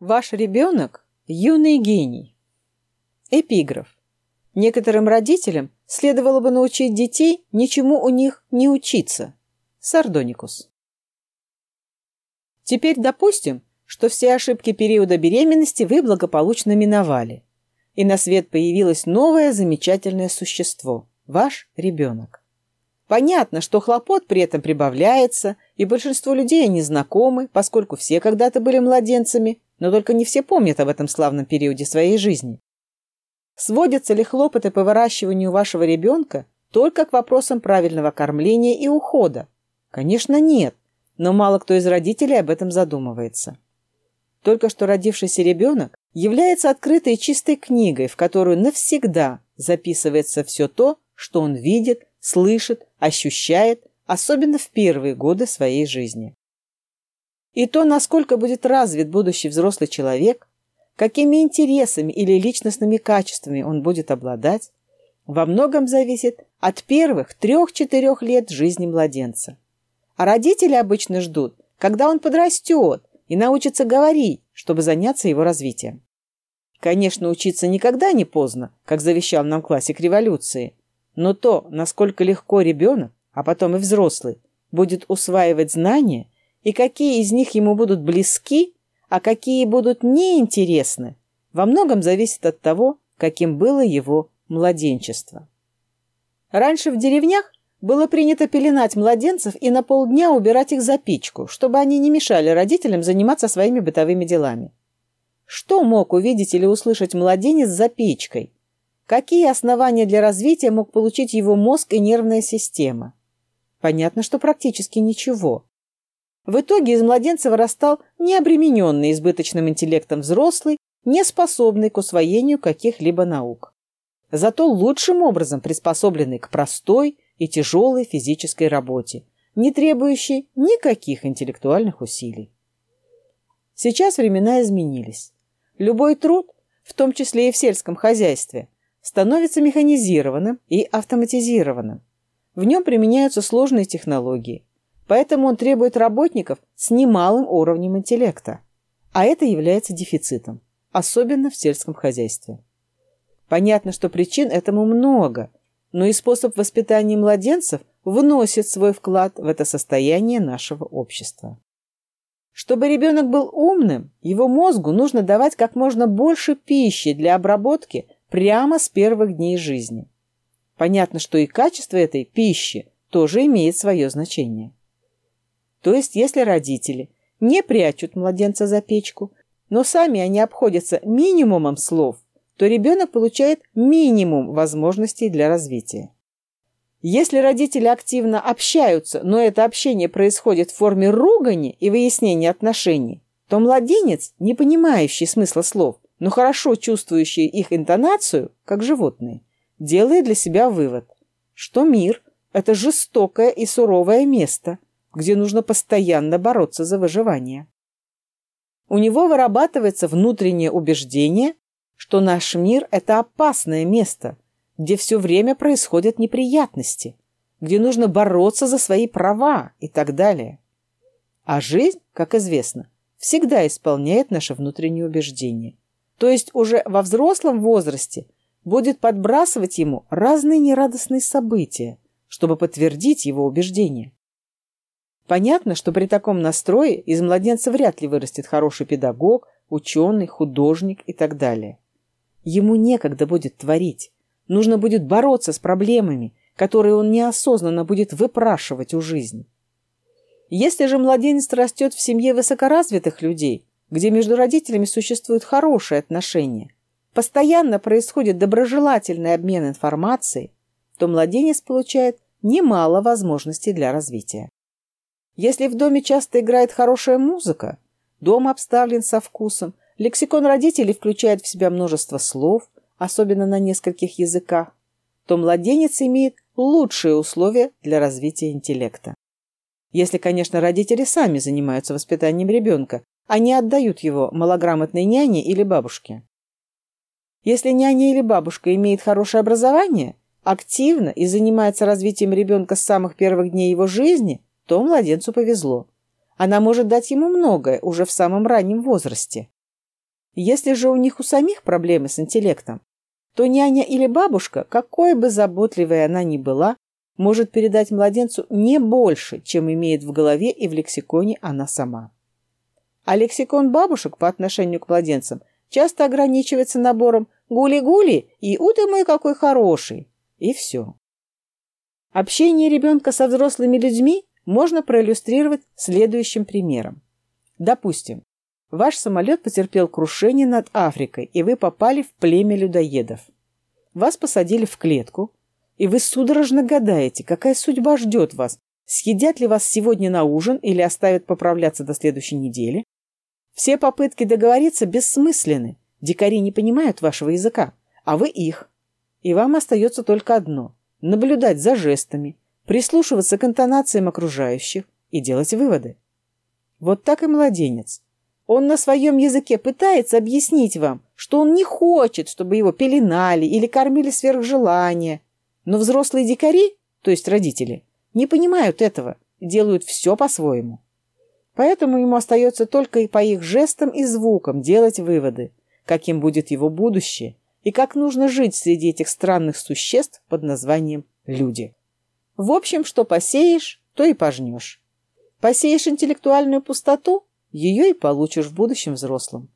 Ваш ребенок – юный гений. Эпиграф. Некоторым родителям следовало бы научить детей ничему у них не учиться. Сардоникус. Теперь допустим, что все ошибки периода беременности вы благополучно миновали, и на свет появилось новое замечательное существо – ваш ребенок. Понятно, что хлопот при этом прибавляется, и большинство людей они знакомы, поскольку все когда-то были младенцами, но только не все помнят об этом славном периоде своей жизни. Сводятся ли хлопоты по выращиванию вашего ребенка только к вопросам правильного кормления и ухода? Конечно, нет, но мало кто из родителей об этом задумывается. Только что родившийся ребенок является открытой чистой книгой, в которую навсегда записывается все то, что он видит, слышит, ощущает, особенно в первые годы своей жизни. И то, насколько будет развит будущий взрослый человек, какими интересами или личностными качествами он будет обладать, во многом зависит от первых трех-четырех лет жизни младенца. А родители обычно ждут, когда он подрастет и научится говорить, чтобы заняться его развитием. Конечно, учиться никогда не поздно, как завещал нам классик революции, но то, насколько легко ребенок, а потом и взрослый, будет усваивать знания и какие из них ему будут близки, а какие будут неинтересны, во многом зависит от того, каким было его младенчество. Раньше в деревнях было принято пеленать младенцев и на полдня убирать их за печку, чтобы они не мешали родителям заниматься своими бытовыми делами. Что мог увидеть или услышать младенец за печкой? Какие основания для развития мог получить его мозг и нервная система? Понятно, что практически ничего. В итоге из младенца вырастал необремененный избыточным интеллектом взрослый, не способный к усвоению каких-либо наук. Зато лучшим образом приспособленный к простой и тяжелой физической работе, не требующей никаких интеллектуальных усилий. Сейчас времена изменились. Любой труд, в том числе и в сельском хозяйстве, становится механизированным и автоматизированным. В нем применяются сложные технологии, поэтому он требует работников с немалым уровнем интеллекта. А это является дефицитом, особенно в сельском хозяйстве. Понятно, что причин этому много, но и способ воспитания младенцев вносит свой вклад в это состояние нашего общества. Чтобы ребенок был умным, его мозгу нужно давать как можно больше пищи для обработки прямо с первых дней жизни. Понятно, что и качество этой пищи тоже имеет свое значение. То есть, если родители не прячут младенца за печку, но сами они обходятся минимумом слов, то ребенок получает минимум возможностей для развития. Если родители активно общаются, но это общение происходит в форме ругани и выяснения отношений, то младенец, не понимающий смысла слов, но хорошо чувствующий их интонацию, как животные, делает для себя вывод, что мир – это жестокое и суровое место, где нужно постоянно бороться за выживание. У него вырабатывается внутреннее убеждение, что наш мир – это опасное место, где все время происходят неприятности, где нужно бороться за свои права и так далее. А жизнь, как известно, всегда исполняет наше внутреннее убеждение – то есть уже во взрослом возрасте будет подбрасывать ему разные нерадостные события, чтобы подтвердить его убеждения. Понятно, что при таком настрое из младенца вряд ли вырастет хороший педагог, ученый, художник и так далее. Ему некогда будет творить. Нужно будет бороться с проблемами, которые он неосознанно будет выпрашивать у жизни. Если же младенец растет в семье высокоразвитых людей, где между родителями существуют хорошие отношения, постоянно происходит доброжелательный обмен информацией, то младенец получает немало возможностей для развития. Если в доме часто играет хорошая музыка, дом обставлен со вкусом, лексикон родителей включает в себя множество слов, особенно на нескольких языках, то младенец имеет лучшие условия для развития интеллекта. Если, конечно, родители сами занимаются воспитанием ребенка, они отдают его малограмотной няне или бабушке. Если няня или бабушка имеет хорошее образование, активно и занимается развитием ребенка с самых первых дней его жизни, то младенцу повезло. Она может дать ему многое уже в самом раннем возрасте. Если же у них у самих проблемы с интеллектом, то няня или бабушка, какой бы заботливой она ни была, может передать младенцу не больше, чем имеет в голове и в лексиконе она сама. А лексикон бабушек по отношению к младенцам часто ограничивается набором «гули-гули» и «у ты мой какой хороший» и все. Общение ребенка со взрослыми людьми можно проиллюстрировать следующим примером. Допустим, ваш самолет потерпел крушение над Африкой, и вы попали в племя людоедов. Вас посадили в клетку, и вы судорожно гадаете, какая судьба ждет вас, съедят ли вас сегодня на ужин или оставят поправляться до следующей недели. Все попытки договориться бессмысленны, дикари не понимают вашего языка, а вы их. И вам остается только одно – наблюдать за жестами, прислушиваться к интонациям окружающих и делать выводы. Вот так и младенец. Он на своем языке пытается объяснить вам, что он не хочет, чтобы его пеленали или кормили сверх желания. Но взрослые дикари, то есть родители, не понимают этого делают все по-своему. Поэтому ему остается только и по их жестам и звукам делать выводы, каким будет его будущее и как нужно жить среди этих странных существ под названием люди. В общем, что посеешь, то и пожнешь. Посеешь интеллектуальную пустоту, ее и получишь в будущем взрослом.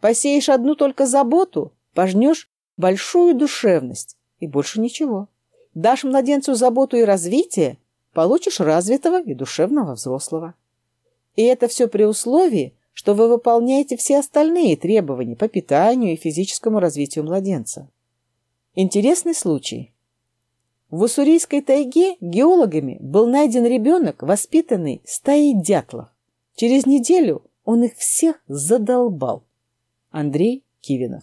Посеешь одну только заботу, пожнешь большую душевность и больше ничего. Дашь младенцу заботу и развитие, получишь развитого и душевного взрослого. И это все при условии, что вы выполняете все остальные требования по питанию и физическому развитию младенца. Интересный случай. В Уссурийской тайге геологами был найден ребенок, воспитанный стаей дятлов. Через неделю он их всех задолбал. Андрей Кивинов.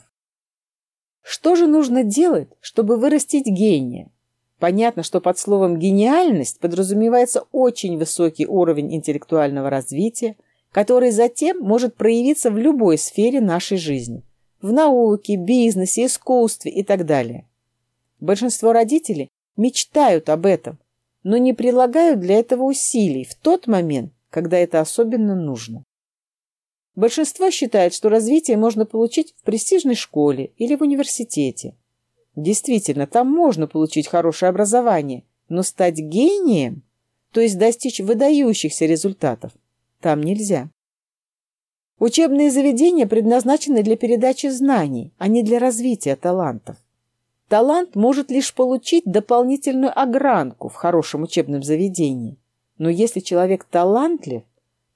Что же нужно делать, чтобы вырастить гения? Понятно, что под словом «гениальность» подразумевается очень высокий уровень интеллектуального развития, который затем может проявиться в любой сфере нашей жизни – в науке, бизнесе, искусстве и так далее. Большинство родителей мечтают об этом, но не прилагают для этого усилий в тот момент, когда это особенно нужно. Большинство считает, что развитие можно получить в престижной школе или в университете. Действительно, там можно получить хорошее образование, но стать гением, то есть достичь выдающихся результатов, там нельзя. Учебные заведения предназначены для передачи знаний, а не для развития талантов. Талант может лишь получить дополнительную огранку в хорошем учебном заведении. Но если человек талантлив,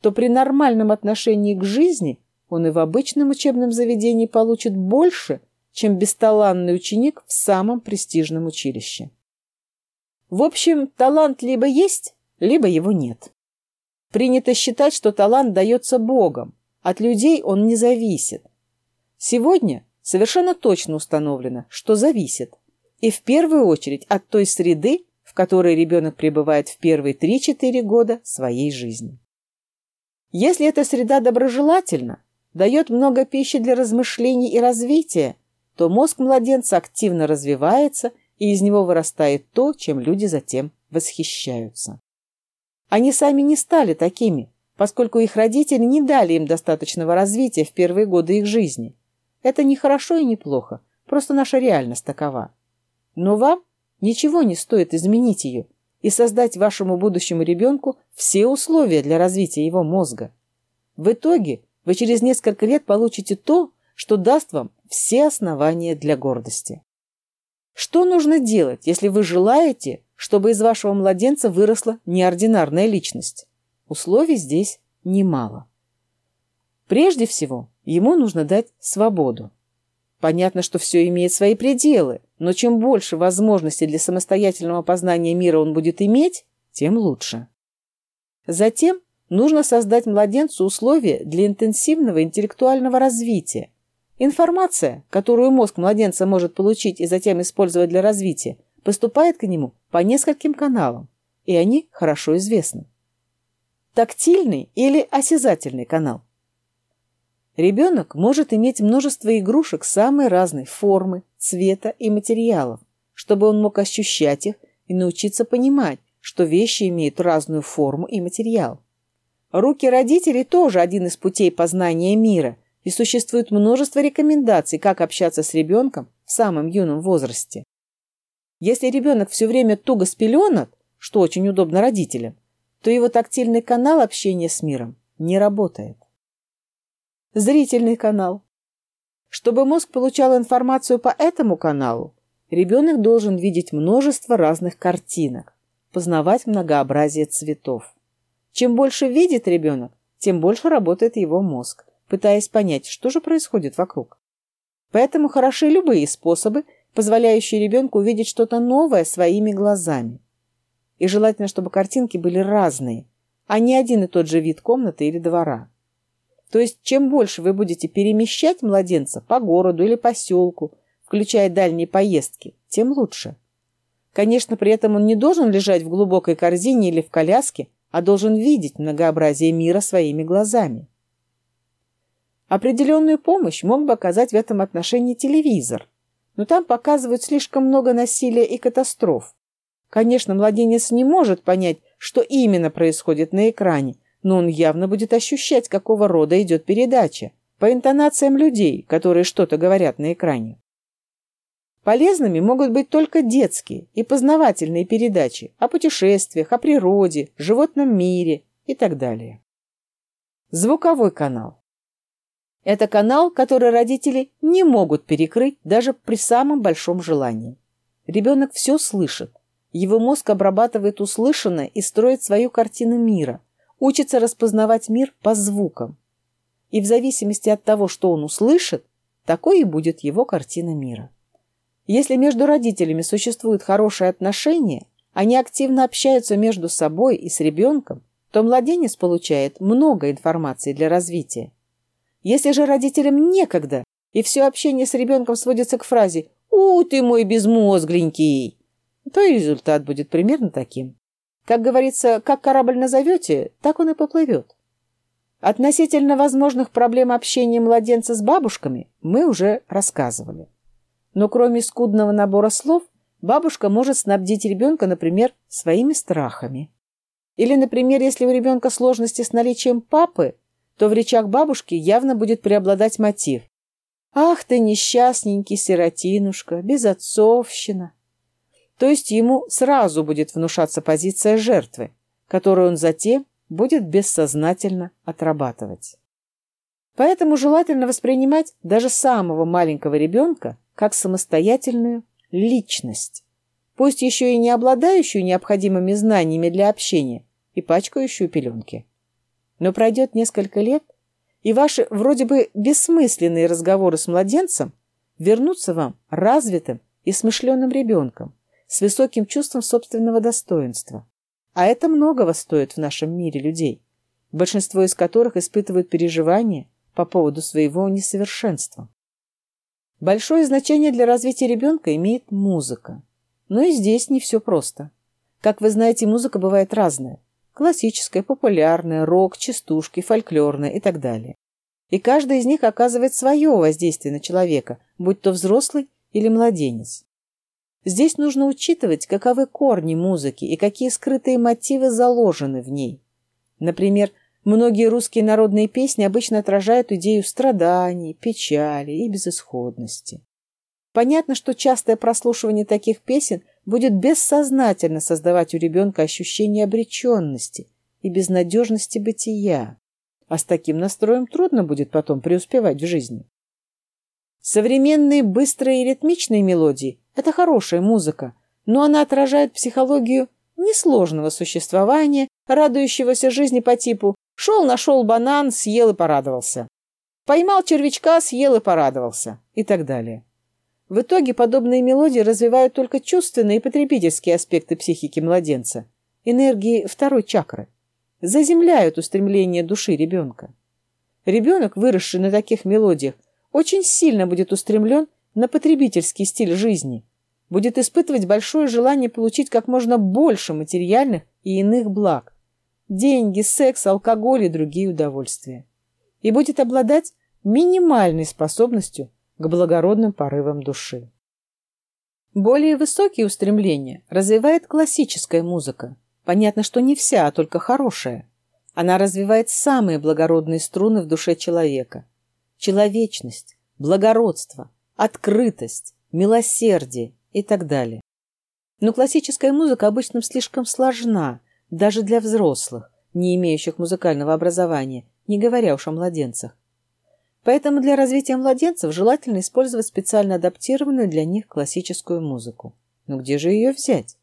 то при нормальном отношении к жизни он и в обычном учебном заведении получит больше, чем бесталанный ученик в самом престижном училище. В общем, талант либо есть, либо его нет. Принято считать, что талант дается Богом, от людей он не зависит. Сегодня совершенно точно установлено, что зависит. И в первую очередь от той среды, в которой ребенок пребывает в первые 3-4 года своей жизни. Если эта среда доброжелательна, дает много пищи для размышлений и развития, то мозг младенца активно развивается, и из него вырастает то, чем люди затем восхищаются. Они сами не стали такими, поскольку их родители не дали им достаточного развития в первые годы их жизни. Это не хорошо и не плохо, просто наша реальность такова. Но вам ничего не стоит изменить ее и создать вашему будущему ребенку все условия для развития его мозга. В итоге вы через несколько лет получите то, что даст вам все основания для гордости. Что нужно делать, если вы желаете, чтобы из вашего младенца выросла неординарная личность? Условий здесь немало. Прежде всего, ему нужно дать свободу. Понятно, что все имеет свои пределы, но чем больше возможностей для самостоятельного познания мира он будет иметь, тем лучше. Затем нужно создать младенцу условия для интенсивного интеллектуального развития. Информация, которую мозг младенца может получить и затем использовать для развития, поступает к нему по нескольким каналам, и они хорошо известны. Тактильный или осязательный канал. Ребенок может иметь множество игрушек самой разной формы, цвета и материалов, чтобы он мог ощущать их и научиться понимать, что вещи имеют разную форму и материал. Руки родителей тоже один из путей познания мира, и существует множество рекомендаций, как общаться с ребенком в самом юном возрасте. Если ребенок все время туго спеленат, что очень удобно родителям, то его тактильный канал общения с миром не работает. Зрительный канал. Чтобы мозг получал информацию по этому каналу, ребенок должен видеть множество разных картинок, познавать многообразие цветов. Чем больше видит ребенок, тем больше работает его мозг, пытаясь понять, что же происходит вокруг. Поэтому хороши любые способы, позволяющие ребенку увидеть что-то новое своими глазами. И желательно, чтобы картинки были разные, а не один и тот же вид комнаты или двора. То есть, чем больше вы будете перемещать младенца по городу или поселку, включая дальние поездки, тем лучше. Конечно, при этом он не должен лежать в глубокой корзине или в коляске, а должен видеть многообразие мира своими глазами. Определенную помощь мог бы оказать в этом отношении телевизор, но там показывают слишком много насилия и катастроф. Конечно, младенец не может понять, что именно происходит на экране, но он явно будет ощущать, какого рода идет передача, по интонациям людей, которые что-то говорят на экране. Полезными могут быть только детские и познавательные передачи о путешествиях, о природе, животном мире и так далее. Звуковой канал. Это канал, который родители не могут перекрыть даже при самом большом желании. Ребенок все слышит. Его мозг обрабатывает услышанное и строит свою картину мира, учится распознавать мир по звукам. И в зависимости от того, что он услышит, такой и будет его картина мира. Если между родителями существуют хорошие отношения, они активно общаются между собой и с ребенком, то младенец получает много информации для развития. Если же родителям некогда, и все общение с ребенком сводится к фразе «У, ты мой безмозгленький», то результат будет примерно таким. Как говорится, как корабль назовете, так он и поплывет. Относительно возможных проблем общения младенца с бабушками мы уже рассказывали. Но кроме скудного набора слов, бабушка может снабдить ребенка, например, своими страхами. Или, например, если у ребенка сложности с наличием папы, то в речах бабушки явно будет преобладать мотив. «Ах ты, несчастненький сиротинушка, безотцовщина!» То есть ему сразу будет внушаться позиция жертвы, которую он затем будет бессознательно отрабатывать. Поэтому желательно воспринимать даже самого маленького ребенка как самостоятельную личность, пусть еще и не обладающую необходимыми знаниями для общения и пачкающую пеленки. Но пройдет несколько лет, и ваши вроде бы бессмысленные разговоры с младенцем вернутся вам развитым и смышленым ребенком с высоким чувством собственного достоинства. А это многого стоит в нашем мире людей, большинство из которых испытывают переживания по поводу своего несовершенства. Большое значение для развития ребенка имеет музыка. Но и здесь не все просто. Как вы знаете, музыка бывает разная. Классическая, популярная, рок, частушки, фольклорная и так далее. И каждая из них оказывает свое воздействие на человека, будь то взрослый или младенец. Здесь нужно учитывать, каковы корни музыки и какие скрытые мотивы заложены в ней. Например, Многие русские народные песни обычно отражают идею страданий, печали и безысходности. Понятно, что частое прослушивание таких песен будет бессознательно создавать у ребенка ощущение обреченности и безнадежности бытия, а с таким настроем трудно будет потом преуспевать в жизни. Современные быстрые и ритмичные мелодии – это хорошая музыка, но она отражает психологию несложного существования, радующегося жизни по типу Шел, нашел банан, съел и порадовался. Поймал червячка, съел и порадовался. И так далее. В итоге подобные мелодии развивают только чувственные и потребительские аспекты психики младенца, энергии второй чакры, заземляют устремление души ребенка. Ребенок, выросший на таких мелодиях, очень сильно будет устремлен на потребительский стиль жизни, будет испытывать большое желание получить как можно больше материальных и иных благ, деньги, секс, алкоголь и другие удовольствия. И будет обладать минимальной способностью к благородным порывам души. Более высокие устремления развивает классическая музыка. Понятно, что не вся, а только хорошая. Она развивает самые благородные струны в душе человека. Человечность, благородство, открытость, милосердие и так далее. Но классическая музыка обычно слишком сложна, даже для взрослых, не имеющих музыкального образования, не говоря уж о младенцах. Поэтому для развития младенцев желательно использовать специально адаптированную для них классическую музыку. Но где же ее взять?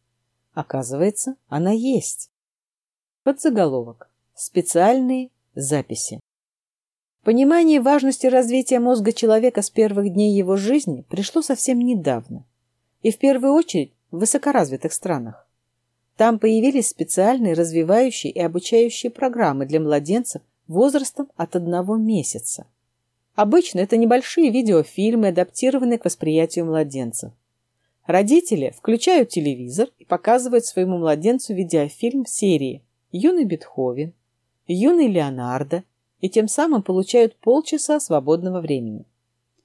Оказывается, она есть. Подзаголовок. Специальные записи. Понимание важности развития мозга человека с первых дней его жизни пришло совсем недавно. И в первую очередь в высокоразвитых странах. Там появились специальные развивающие и обучающие программы для младенцев возрастом от одного месяца. Обычно это небольшие видеофильмы, адаптированные к восприятию младенцев. Родители включают телевизор и показывают своему младенцу видеофильм серии «Юный Бетховен», «Юный Леонардо» и тем самым получают полчаса свободного времени.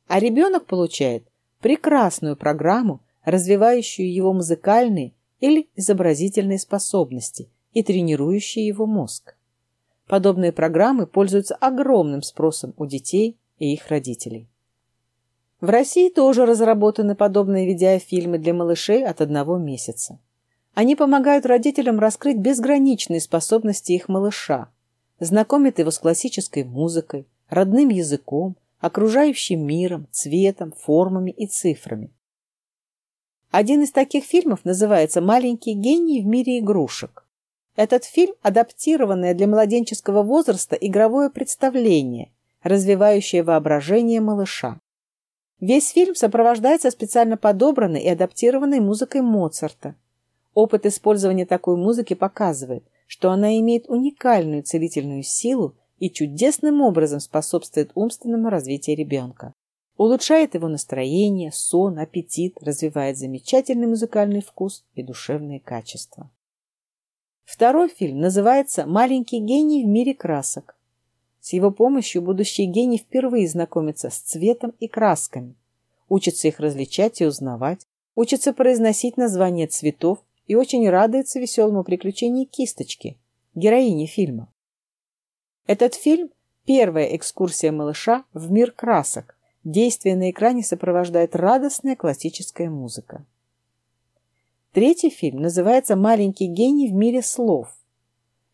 А ребенок получает прекрасную программу, развивающую его музыкальные или изобразительные способности и тренирующие его мозг. Подобные программы пользуются огромным спросом у детей и их родителей. В России тоже разработаны подобные видеофильмы для малышей от одного месяца. Они помогают родителям раскрыть безграничные способности их малыша, знакомят его с классической музыкой, родным языком, окружающим миром, цветом, формами и цифрами. Один из таких фильмов называется «Маленький гений в мире игрушек». Этот фильм – адаптированное для младенческого возраста игровое представление, развивающее воображение малыша. Весь фильм сопровождается специально подобранной и адаптированной музыкой Моцарта. Опыт использования такой музыки показывает, что она имеет уникальную целительную силу и чудесным образом способствует умственному развитию ребенка. Улучшает его настроение, сон, аппетит, развивает замечательный музыкальный вкус и душевные качества. Второй фильм называется «Маленький гений в мире красок». С его помощью будущий гений впервые знакомится с цветом и красками, учится их различать и узнавать, учится произносить названия цветов и очень радуется веселому приключению кисточки, героини фильма. Этот фильм – первая экскурсия малыша в мир красок, Действие на экране сопровождает радостная классическая музыка. Третий фильм называется «Маленький гений в мире слов».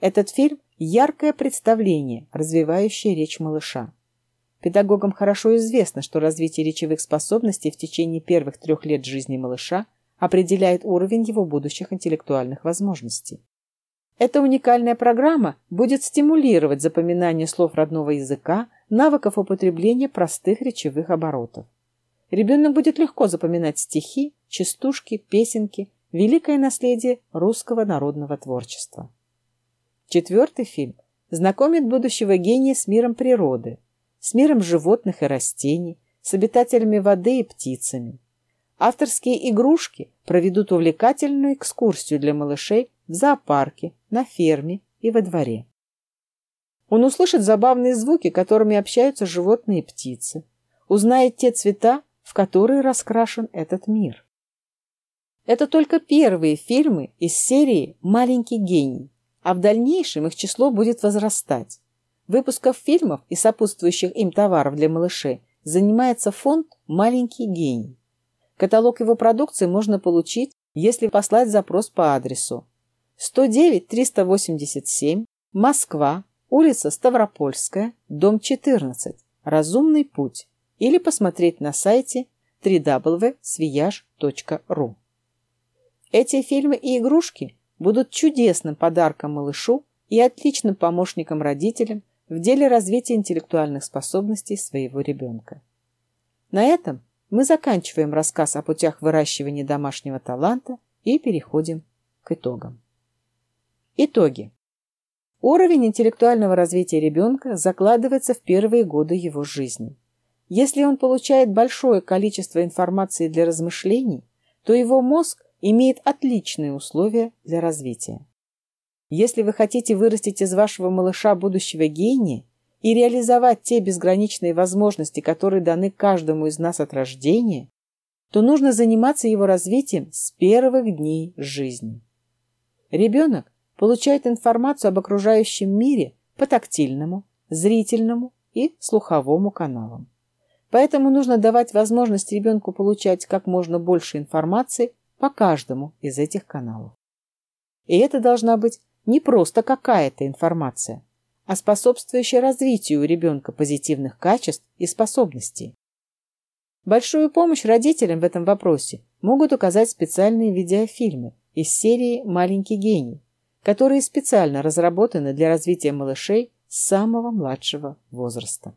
Этот фильм – яркое представление, развивающее речь малыша. Педагогам хорошо известно, что развитие речевых способностей в течение первых трех лет жизни малыша определяет уровень его будущих интеллектуальных возможностей. Эта уникальная программа будет стимулировать запоминание слов родного языка, навыков употребления простых речевых оборотов. Ребенок будет легко запоминать стихи, частушки, песенки, великое наследие русского народного творчества. Четвертый фильм знакомит будущего гения с миром природы, с миром животных и растений, с обитателями воды и птицами. Авторские игрушки проведут увлекательную экскурсию для малышей в зоопарке, на ферме и во дворе. Он услышит забавные звуки, которыми общаются животные и птицы, узнает те цвета, в которые раскрашен этот мир. Это только первые фильмы из серии «Маленький гений», а в дальнейшем их число будет возрастать. Выпусков фильмов и сопутствующих им товаров для малышей занимается фонд «Маленький гений». Каталог его продукции можно получить, если послать запрос по адресу 109 387 Москва, улица Ставропольская, дом 14, Разумный путь, или посмотреть на сайте www.sviaj.ru. Эти фильмы и игрушки будут чудесным подарком малышу и отличным помощником родителям в деле развития интеллектуальных способностей своего ребенка. На этом мы заканчиваем рассказ о путях выращивания домашнего таланта и переходим к итогам. Итоги. Уровень интеллектуального развития ребенка закладывается в первые годы его жизни. Если он получает большое количество информации для размышлений, то его мозг имеет отличные условия для развития. Если вы хотите вырастить из вашего малыша будущего гения и реализовать те безграничные возможности, которые даны каждому из нас от рождения, то нужно заниматься его развитием с первых дней жизни. Ребенок получает информацию об окружающем мире по тактильному, зрительному и слуховому каналам. Поэтому нужно давать возможность ребенку получать как можно больше информации по каждому из этих каналов. И это должна быть не просто какая-то информация, а способствующая развитию у ребенка позитивных качеств и способностей. Большую помощь родителям в этом вопросе могут указать специальные видеофильмы из серии «Маленький гений», которые специально разработаны для развития малышей с самого младшего возраста.